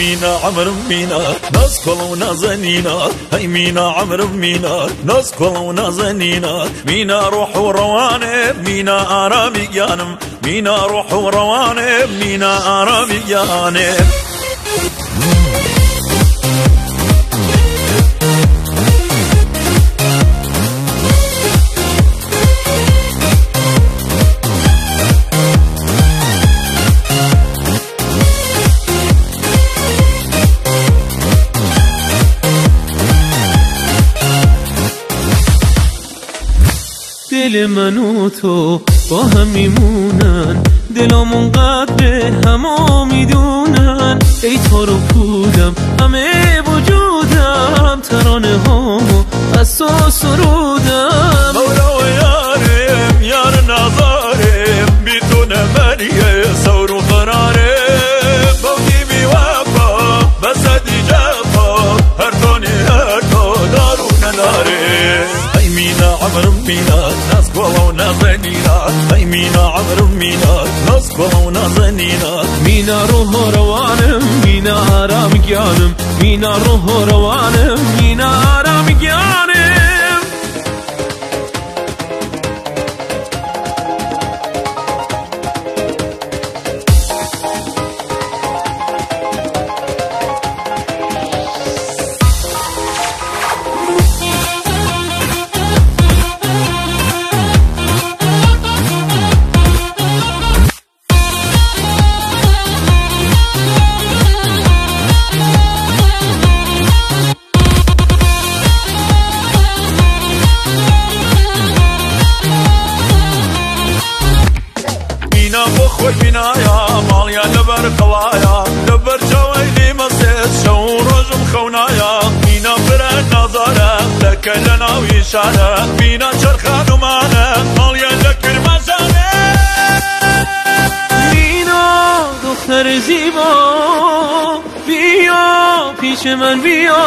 مينا عمر مينا ناس كلونا زنينا. هاي مينا عمر مينا ناس كلونا زنينا. مينا روح وروانة مينا آرامي جانم مينا روح وروانة مينا آرامي جانم دل من و تو با هم میمونن دلامون قدر همه می‌دونن ای تو رو پودم همه وجودم. ترانه هامو از تو سرودم. مولا یارم یار نظارم بدون مریه سور و زنينا أي مينا عمر روح روانم آرام مينا روح روانم مينا آرام خۆی بینایە ماڵیان لەبەر قڵایە لەبەر جاوەی مەسێت شەو و ڕۆژم مینا برە نازارە دەکە لە ناوی شارە مینا چرخانومانە ماڵیان لە مینا دختر زیبا بیا پیش من بیا